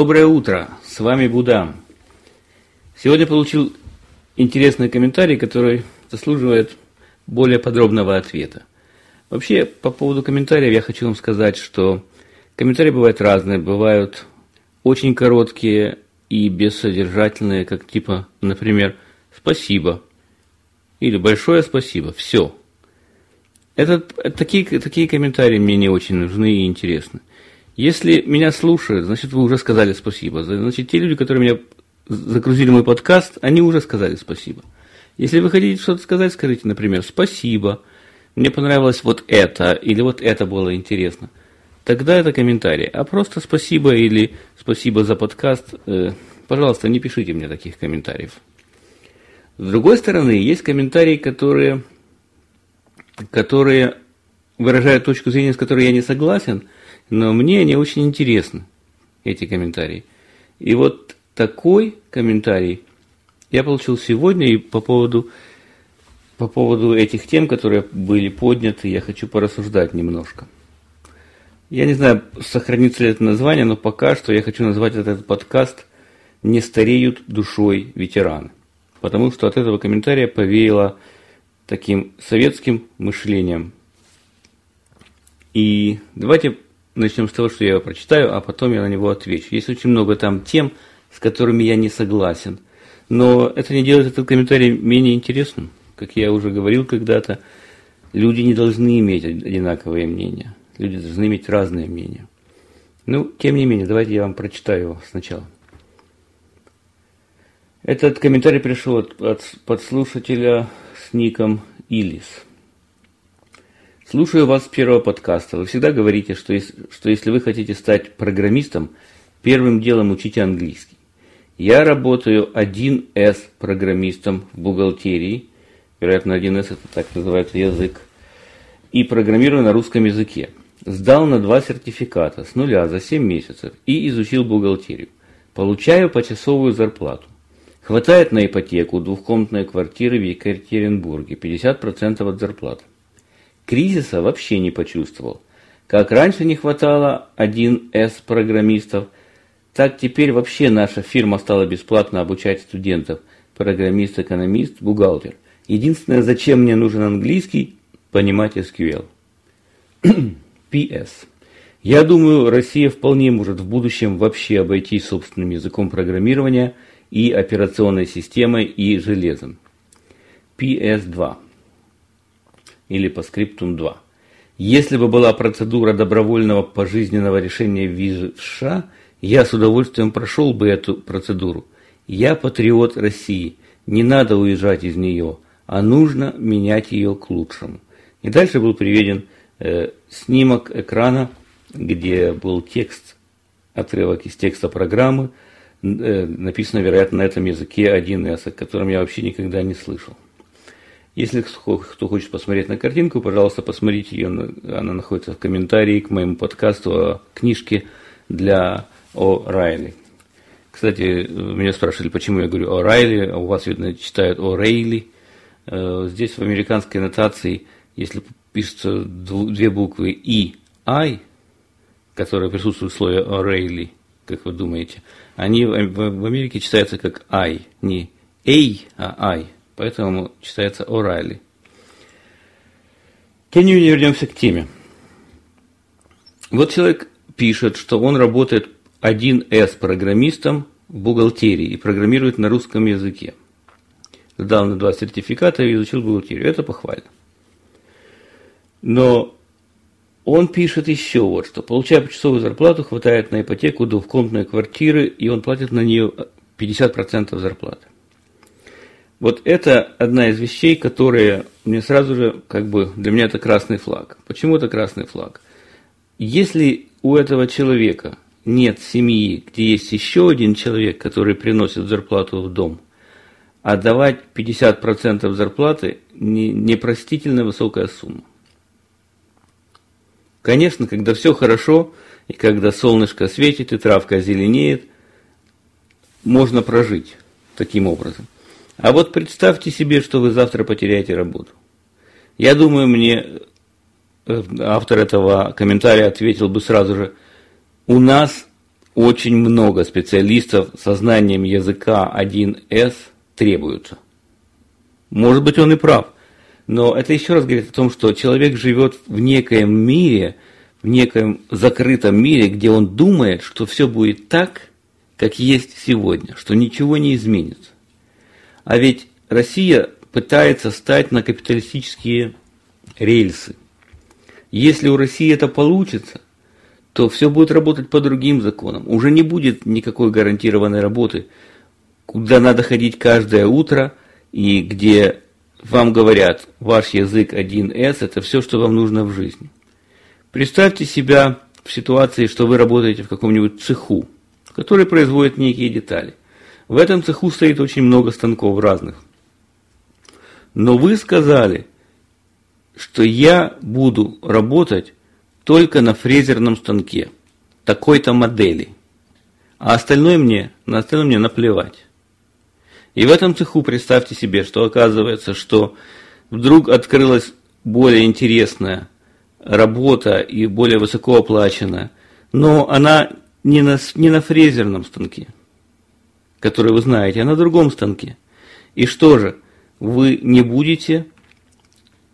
Доброе утро, с вами Буда. Сегодня получил интересный комментарий, который заслуживает более подробного ответа. Вообще, по поводу комментариев я хочу вам сказать, что комментарии бывают разные, бывают очень короткие и бессодержательные, как типа, например, «спасибо» или «большое спасибо», все. Это, такие, такие комментарии мне не очень нужны и интересны. Если меня слушают, значит, вы уже сказали спасибо. Значит, те люди, которые меня загрузили мой подкаст, они уже сказали спасибо. Если вы хотите что-то сказать, скажите, например, спасибо, мне понравилось вот это, или вот это было интересно. Тогда это комментарий. А просто спасибо или спасибо за подкаст, э, пожалуйста, не пишите мне таких комментариев. С другой стороны, есть комментарии, которые, которые выражают точку зрения, с которой я не согласен – но мне они очень интересны, эти комментарии. И вот такой комментарий я получил сегодня и по поводу, по поводу этих тем, которые были подняты, я хочу порассуждать немножко. Я не знаю, сохранится ли это название, но пока что я хочу назвать этот подкаст «Не стареют душой ветераны». Потому что от этого комментария повеяло таким советским мышлением. И давайте начнем с того, что я его прочитаю, а потом я на него отвечу. Есть очень много там тем, с которыми я не согласен. Но это не делает этот комментарий менее интересным. Как я уже говорил когда-то, люди не должны иметь одинаковые мнения. Люди должны иметь разные мнения. Ну, тем не менее, давайте я вам прочитаю его сначала. Этот комментарий пришел от, от подслушателя с ником Илис. Слушаю вас с первого подкаста. Вы всегда говорите, что, если, что если вы хотите стать программистом, первым делом учите английский. Я работаю 1С программистом в бухгалтерии, вероятно, 1С это так называется язык, и программирую на русском языке. Сдал на два сертификата с нуля за 7 месяцев и изучил бухгалтерию. Получаю почасовую зарплату. Хватает на ипотеку двухкомнатной квартиры в Екатеринбурге, 50% от зарплаты. Кризиса вообще не почувствовал. Как раньше не хватало 1С программистов, так теперь вообще наша фирма стала бесплатно обучать студентов. Программист, экономист, бухгалтер. Единственное, зачем мне нужен английский, понимать SQL. П.С. Я думаю, Россия вполне может в будущем вообще обойтись собственным языком программирования и операционной системой и железом. П.С.2 или по скриптум 2. Если бы была процедура добровольного пожизненного решения визы в США, я с удовольствием прошел бы эту процедуру. Я патриот России, не надо уезжать из нее, а нужно менять ее к лучшему. И дальше был приведен э, снимок экрана, где был текст, отрывок из текста программы, э, написано, вероятно, на этом языке 1С, о котором я вообще никогда не слышал. Если кто хочет посмотреть на картинку, пожалуйста, посмотрите ее. Она находится в комментарии к моему подкасту о книжке для О. Кстати, меня спрашивали, почему я говорю о а у вас, видно, читают о Рейли. Э, здесь в американской нотации, если пишутся две буквы И, I, которые присутствуют в слове о Рейли, как вы думаете, они в Америке читаются как I, не A, а I поэтому читается Орайли. Тем не менее, вернемся к теме. Вот человек пишет, что он работает 1С программистом в бухгалтерии и программирует на русском языке. На два сертификата и изучил бухгалтерию. Это похвально. Но он пишет еще вот что. Получая почасовую зарплату, хватает на ипотеку двухкомнатной квартиры, и он платит на нее 50% зарплаты. Вот это одна из вещей, которые мне сразу же, как бы, для меня это красный флаг. Почему это красный флаг? Если у этого человека нет семьи, где есть еще один человек, который приносит зарплату в дом, а давать 50% зарплаты не, непростительно высокая сумма. Конечно, когда все хорошо, и когда солнышко светит, и травка зеленеет, можно прожить таким образом. А вот представьте себе, что вы завтра потеряете работу. Я думаю, мне э, автор этого комментария ответил бы сразу же, у нас очень много специалистов со знанием языка 1С требуются. Может быть, он и прав. Но это еще раз говорит о том, что человек живет в некоем мире, в некоем закрытом мире, где он думает, что все будет так, как есть сегодня, что ничего не изменится. А ведь Россия пытается стать на капиталистические рельсы. Если у России это получится, то все будет работать по другим законам. Уже не будет никакой гарантированной работы, куда надо ходить каждое утро и где вам говорят, ваш язык 1С – это все, что вам нужно в жизни. Представьте себя в ситуации, что вы работаете в каком-нибудь цеху, который производит некие детали. В этом цеху стоит очень много станков разных. Но вы сказали, что я буду работать только на фрезерном станке, такой-то модели. А остальное мне, на остальное мне наплевать. И в этом цеху представьте себе, что оказывается, что вдруг открылась более интересная работа и более высоко оплаченная, но она не на, не на фрезерном станке, который вы знаете, а на другом станке. И что же, вы не будете,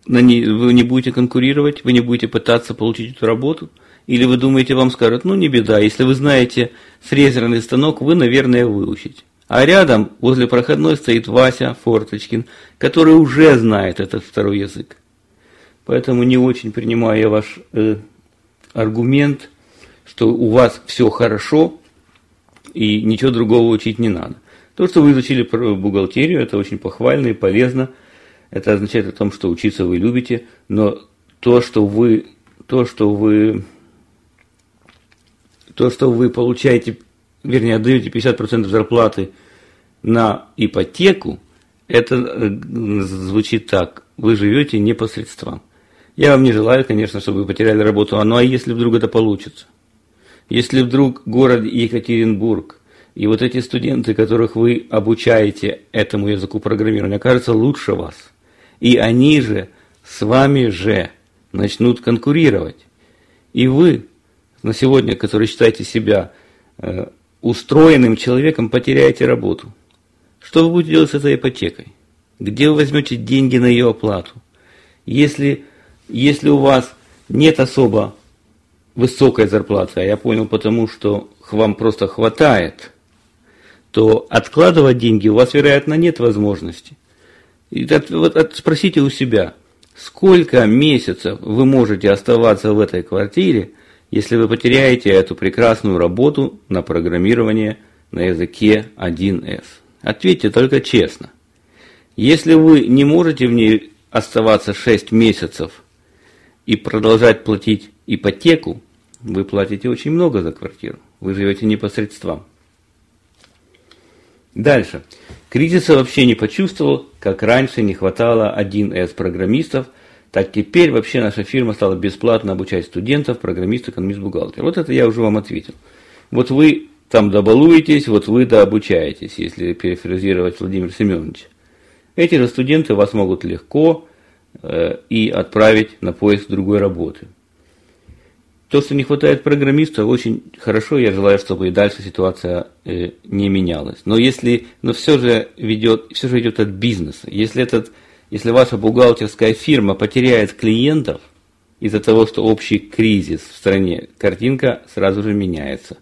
вы не будете конкурировать, вы не будете пытаться получить эту работу, или вы думаете, вам скажут, ну не беда, если вы знаете фрезерный станок, вы, наверное, выучите. А рядом, возле проходной, стоит Вася Форточкин, который уже знает этот второй язык. Поэтому не очень принимаю я ваш э, аргумент, что у вас все хорошо и ничего другого учить не надо. То, что вы изучили бухгалтерию, это очень похвально и полезно. Это означает о том, что учиться вы любите, но то, что вы, то, что вы, то, что вы получаете вернее, отдаете 50% зарплаты на ипотеку, это э, звучит так. Вы живете непосредством. Я вам не желаю, конечно, чтобы вы потеряли работу. А ну а если вдруг это получится? Если вдруг город Екатеринбург и вот эти студенты, которых вы обучаете этому языку программирования, окажутся лучше вас, и они же с вами же начнут конкурировать. И вы на сегодня, который считаете себя э, устроенным человеком потеряете работу. Что вы будете делать с этой ипотекой? Где вы возьмете деньги на ее оплату? Если, если у вас нет особо высокой зарплаты, а я понял потому, что вам просто хватает, то откладывать деньги у вас, вероятно, нет возможности. И вот спросите у себя, сколько месяцев вы можете оставаться в этой квартире, если вы потеряете эту прекрасную работу на программирование на языке 1С? Ответьте только честно. Если вы не можете в ней оставаться 6 месяцев и продолжать платить ипотеку, вы платите очень много за квартиру. Вы живете непосредством. Дальше. Кризиса вообще не почувствовал, как раньше не хватало 1С программистов – так теперь вообще наша фирма стала бесплатно обучать студентов, программистов, экономист, бухгалтер. Вот это я уже вам ответил. Вот вы там добалуетесь, вот вы дообучаетесь, если перефразировать Владимира Семеновича. Эти же студенты вас могут легко э, и отправить на поиск другой работы. То, что не хватает программистов, очень хорошо. Я желаю, чтобы и дальше ситуация э, не менялась. Но если, но все же ведет, все же идет от бизнеса. Если этот если ваша бухгалтерская фирма потеряет клиентов из-за того, что общий кризис в стране, картинка сразу же меняется.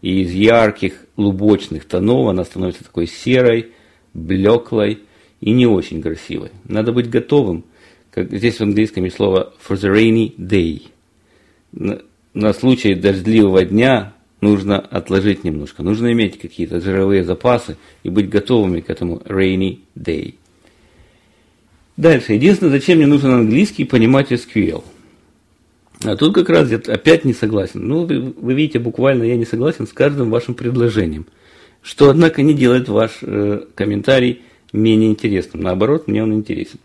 И из ярких лубочных тонов она становится такой серой, блеклой и не очень красивой. Надо быть готовым, как здесь в английском есть слово for the rainy day. На, случай дождливого дня нужно отложить немножко, нужно иметь какие-то жировые запасы и быть готовыми к этому rainy day. Дальше. Единственное, зачем мне нужен английский понимать SQL. А тут как раз я опять не согласен. Ну, вы, вы видите, буквально я не согласен с каждым вашим предложением. Что, однако, не делает ваш э, комментарий менее интересным. Наоборот, мне он интересен.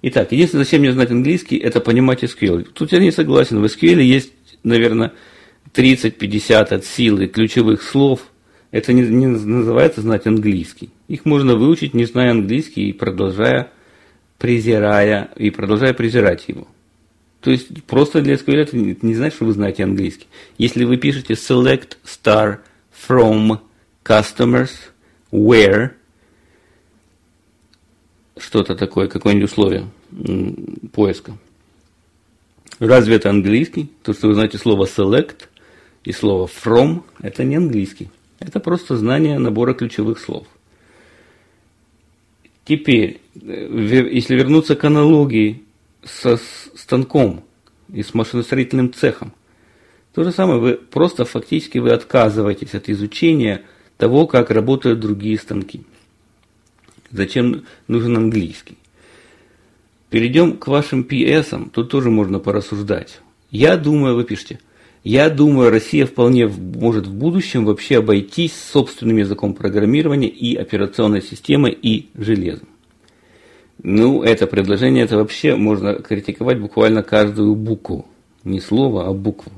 Итак, единственное, зачем мне знать английский, это понимать SQL. Тут я не согласен. В SQL есть, наверное, 30-50 от силы ключевых слов. Это не, не называется знать английский. Их можно выучить, не зная английский и продолжая презирая и продолжая презирать его. То есть просто для SQL это не значит, что вы знаете английский. Если вы пишете select star from, customers, where, что-то такое, какое-нибудь условие поиска. Разве это английский? То, что вы знаете слово select и слово from, это не английский. Это просто знание набора ключевых слов. Теперь, э, если вернуться к аналогии со станком и с машиностроительным цехом, то же самое, вы просто фактически вы отказываетесь от изучения того, как работают другие станки. Зачем нужен английский? Перейдем к вашим PS, тут тоже можно порассуждать. Я думаю, вы пишете, я думаю, Россия вполне может в будущем вообще обойтись собственным языком программирования и операционной системой и железом. Ну, это предложение, это вообще можно критиковать буквально каждую букву. Не слово, а букву.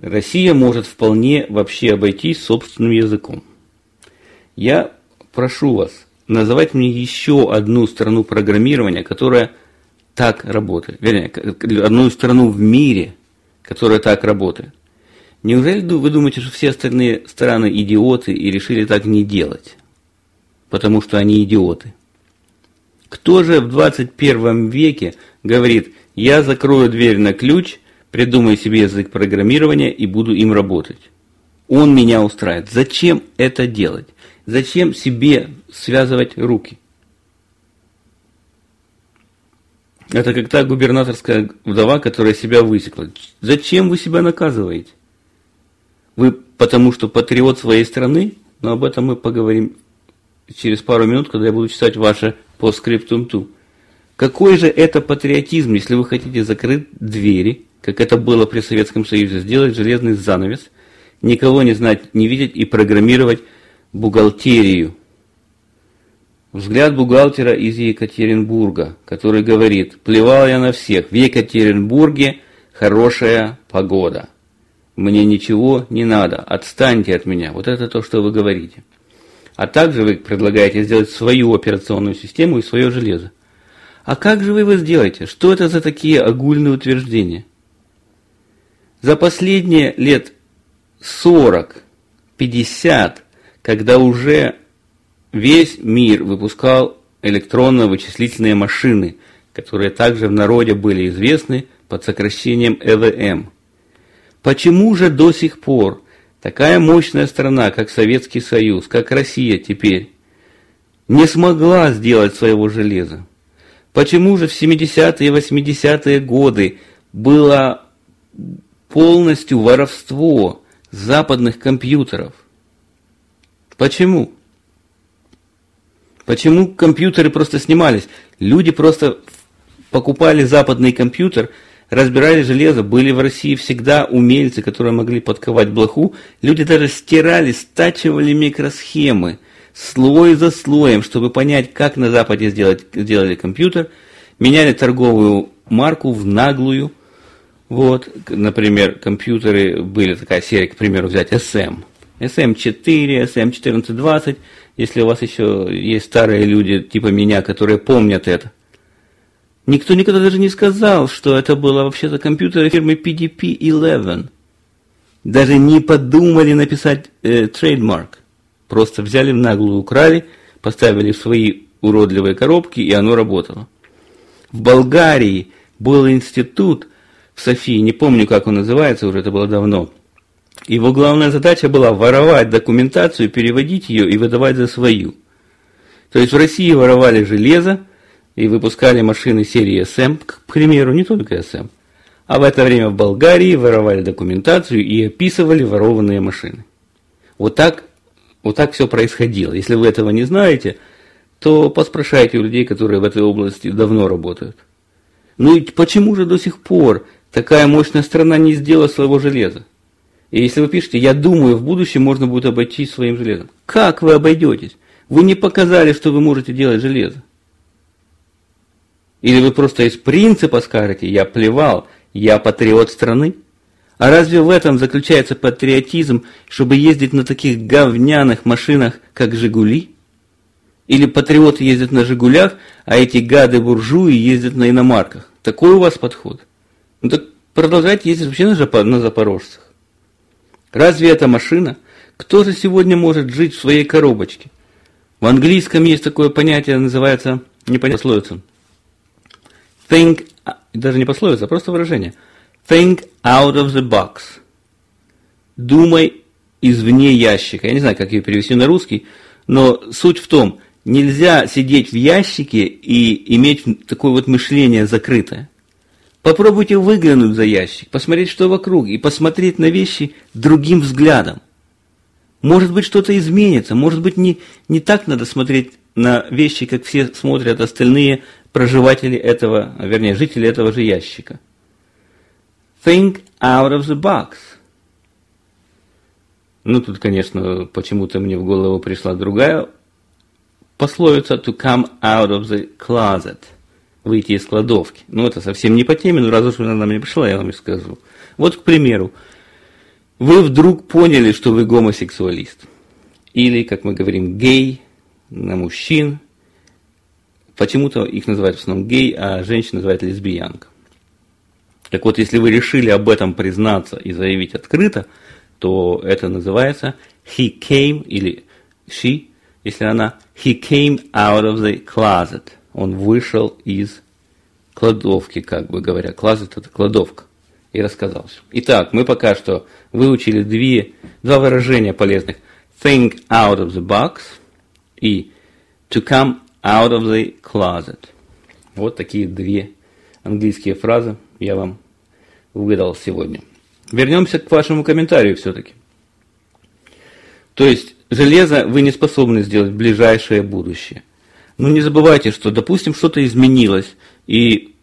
Россия может вполне вообще обойтись собственным языком. Я прошу вас называть мне еще одну страну программирования, которая так работает. Вернее, одну страну в мире, которая так работает. Неужели вы думаете, что все остальные страны идиоты и решили так не делать? Потому что они идиоты. Кто же в 21 веке говорит, я закрою дверь на ключ, придумаю себе язык программирования и буду им работать? Он меня устраивает. Зачем это делать? Зачем себе связывать руки? Это как та губернаторская вдова, которая себя высекла. Зачем вы себя наказываете? Вы потому что патриот своей страны? Но об этом мы поговорим через пару минут, когда я буду читать ваше по скриптум ту. Какой же это патриотизм, если вы хотите закрыть двери, как это было при Советском Союзе, сделать железный занавес, никого не знать, не видеть и программировать бухгалтерию. Взгляд бухгалтера из Екатеринбурга, который говорит, плевал я на всех, в Екатеринбурге хорошая погода. Мне ничего не надо, отстаньте от меня. Вот это то, что вы говорите. А также вы предлагаете сделать свою операционную систему и свое железо. А как же вы его сделаете? Что это за такие огульные утверждения? За последние лет 40, 50, когда уже весь мир выпускал электронно-вычислительные машины, которые также в народе были известны под сокращением ЭВМ. Почему же до сих пор Такая мощная страна, как Советский Союз, как Россия теперь, не смогла сделать своего железа. Почему же в 70-е и 80-е годы было полностью воровство западных компьютеров? Почему? Почему компьютеры просто снимались? Люди просто покупали западный компьютер – разбирали железо, были в России всегда умельцы, которые могли подковать блоху. Люди даже стирали, стачивали микросхемы слой за слоем, чтобы понять, как на Западе сделать, сделали компьютер. Меняли торговую марку в наглую. Вот, например, компьютеры были такая серия, к примеру, взять SM. SM4, SM1420, если у вас еще есть старые люди типа меня, которые помнят это – Никто никогда даже не сказал, что это было вообще-то компьютер фирмы PDP-11. Даже не подумали написать э, трейдмарк. Просто взяли в наглую, украли, поставили в свои уродливые коробки, и оно работало. В Болгарии был институт в Софии, не помню, как он называется, уже это было давно. Его главная задача была воровать документацию, переводить ее и выдавать за свою. То есть в России воровали железо, и выпускали машины серии СМ, к примеру, не только СМ. А в это время в Болгарии воровали документацию и описывали ворованные машины. Вот так, вот так все происходило. Если вы этого не знаете, то поспрашайте у людей, которые в этой области давно работают. Ну и почему же до сих пор такая мощная страна не сделала своего железа? И если вы пишете, я думаю, в будущем можно будет обойтись своим железом. Как вы обойдетесь? Вы не показали, что вы можете делать железо. Или вы просто из принципа скажете, я плевал, я патриот страны? А разве в этом заключается патриотизм, чтобы ездить на таких говняных машинах, как «Жигули»? Или патриоты ездят на «Жигулях», а эти гады-буржуи ездят на иномарках? Такой у вас подход? Ну так продолжайте ездить вообще на, на запорожцах. Разве это машина? Кто же сегодня может жить в своей коробочке? В английском есть такое понятие, называется, не пословица. Think, даже не пословица, а просто выражение. Think out of the box. Думай извне ящика. Я не знаю, как ее перевести на русский, но суть в том, нельзя сидеть в ящике и иметь такое вот мышление закрытое. Попробуйте выглянуть за ящик, посмотреть, что вокруг, и посмотреть на вещи другим взглядом. Может быть, что-то изменится, может быть, не, не так надо смотреть на вещи, как все смотрят остальные проживатели этого, вернее, жители этого же ящика. Think out of the box. Ну, тут, конечно, почему-то мне в голову пришла другая пословица to come out of the closet. Выйти из кладовки. Ну, это совсем не по теме, но раз уж она мне пришла, я вам и скажу. Вот, к примеру, вы вдруг поняли, что вы гомосексуалист. Или, как мы говорим, гей на мужчин. Почему-то их называют в основном гей, а женщин называют лесбиянка. Так вот, если вы решили об этом признаться и заявить открыто, то это называется he came или she, если она he came out of the closet. Он вышел из кладовки, как бы говоря. Closet – это кладовка. И рассказал все. Итак, мы пока что выучили две, два выражения полезных. Think out of the box и to come out of the closet. Вот такие две английские фразы я вам выдал сегодня. Вернемся к вашему комментарию все-таки. То есть, железо вы не способны сделать в ближайшее будущее. Но не забывайте, что, допустим, что-то изменилось, и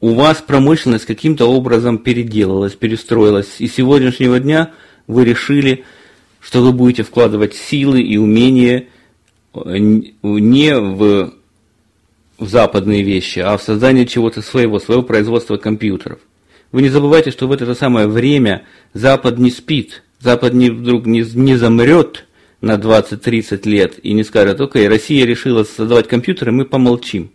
у вас промышленность каким-то образом переделалась, перестроилась, и с сегодняшнего дня вы решили, что вы будете вкладывать силы и умения э, не в, в западные вещи, а в создание чего-то своего, своего производства компьютеров. Вы не забывайте, что в это же самое время Запад не спит, Запад не, вдруг не, не замрет на 20-30 лет и не скажет, окей, Россия решила создавать компьютеры, мы помолчим.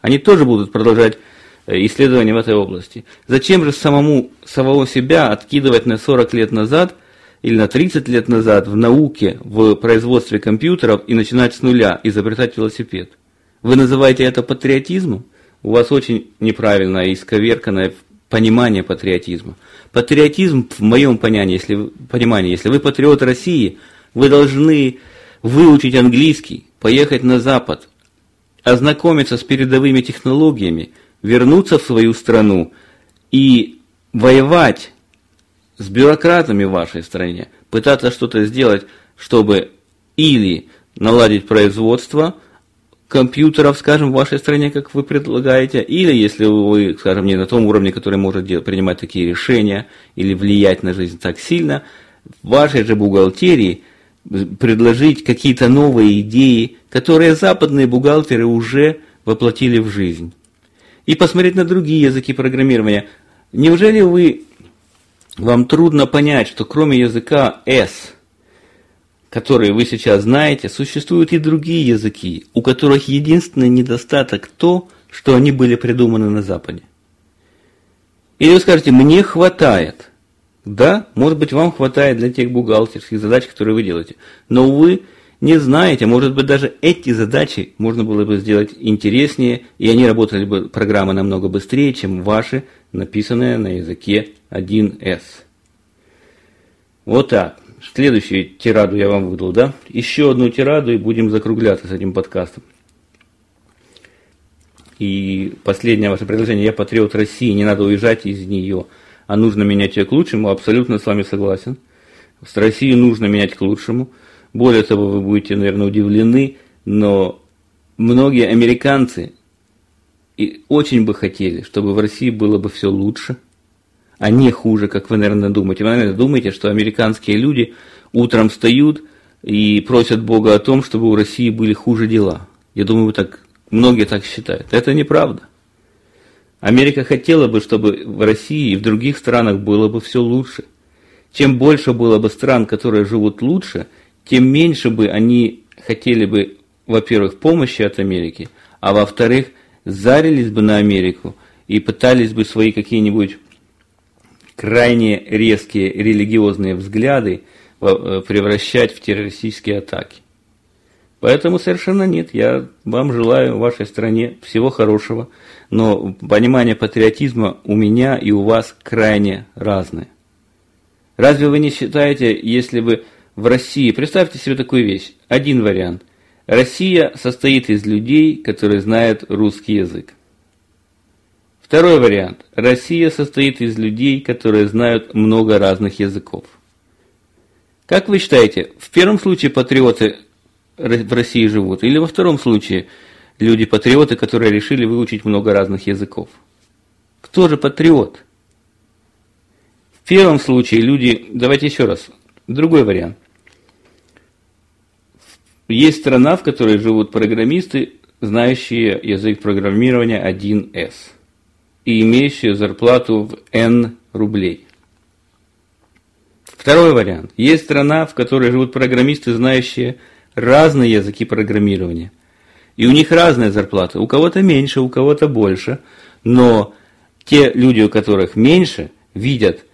Они тоже будут продолжать э, исследования в этой области. Зачем же самому самого себя откидывать на 40 лет назад или на 30 лет назад в науке, в производстве компьютеров и начинать с нуля, изобретать велосипед? Вы называете это патриотизмом? У вас очень неправильное и исковерканное понимание патриотизма. Патриотизм, в моем понимании, если, понимании, если вы патриот России, вы должны выучить английский, поехать на Запад, ознакомиться с передовыми технологиями, вернуться в свою страну и воевать с бюрократами в вашей стране, пытаться что-то сделать, чтобы или наладить производство – компьютеров, скажем, в вашей стране, как вы предлагаете, или если вы, скажем, не на том уровне, который может делать, принимать такие решения или влиять на жизнь так сильно, в вашей же бухгалтерии предложить какие-то новые идеи, которые западные бухгалтеры уже воплотили в жизнь. И посмотреть на другие языки программирования. Неужели вы, вам трудно понять, что кроме языка S – которые вы сейчас знаете, существуют и другие языки, у которых единственный недостаток то, что они были придуманы на Западе. Или вы скажете, мне хватает. Да, может быть, вам хватает для тех бухгалтерских задач, которые вы делаете. Но вы не знаете, может быть, даже эти задачи можно было бы сделать интереснее, и они работали бы, программы намного быстрее, чем ваши, написанные на языке 1С. Вот так. Следующую тираду я вам выдал, да? Еще одну тираду и будем закругляться с этим подкастом. И последнее ваше предложение. Я патриот России, не надо уезжать из нее, а нужно менять ее к лучшему. Абсолютно с вами согласен. С Россией нужно менять к лучшему. Более того, вы будете, наверное, удивлены, но многие американцы и очень бы хотели, чтобы в России было бы все лучше – а не хуже, как вы, наверное, думаете. Вы, наверное, думаете, что американские люди утром встают и просят Бога о том, чтобы у России были хуже дела. Я думаю, вы так, многие так считают. Это неправда. Америка хотела бы, чтобы в России и в других странах было бы все лучше. Чем больше было бы стран, которые живут лучше, тем меньше бы они хотели бы, во-первых, помощи от Америки, а во-вторых, зарились бы на Америку и пытались бы свои какие-нибудь крайне резкие религиозные взгляды э, превращать в террористические атаки. Поэтому совершенно нет. Я вам желаю вашей стране всего хорошего, но понимание патриотизма у меня и у вас крайне разное. Разве вы не считаете, если бы в России, представьте себе такую вещь, один вариант. Россия состоит из людей, которые знают русский язык. Второй вариант. Россия состоит из людей, которые знают много разных языков. Как вы считаете, в первом случае патриоты в России живут, или во втором случае люди-патриоты, которые решили выучить много разных языков? Кто же патриот? В первом случае люди, давайте еще раз, другой вариант. Есть страна, в которой живут программисты, знающие язык программирования 1С и имеющие зарплату в N рублей. Второй вариант. Есть страна, в которой живут программисты, знающие разные языки программирования. И у них разная зарплата. У кого-то меньше, у кого-то больше. Но те люди, у которых меньше, видят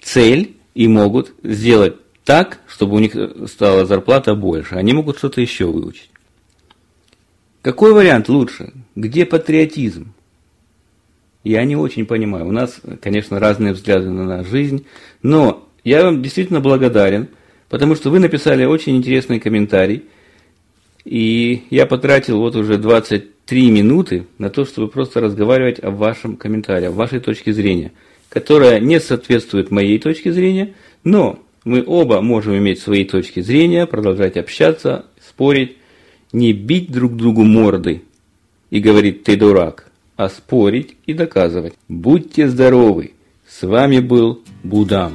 цель и могут сделать так, чтобы у них стала зарплата больше. Они могут что-то еще выучить. Какой вариант лучше? Где патриотизм? я не очень понимаю. У нас, конечно, разные взгляды на жизнь, но я вам действительно благодарен, потому что вы написали очень интересный комментарий, и я потратил вот уже 23 минуты на то, чтобы просто разговаривать о вашем комментарии, о вашей точке зрения, которая не соответствует моей точке зрения, но мы оба можем иметь свои точки зрения, продолжать общаться, спорить, не бить друг другу морды и говорить «ты дурак», а спорить и доказывать. Будьте здоровы! С вами был Будам.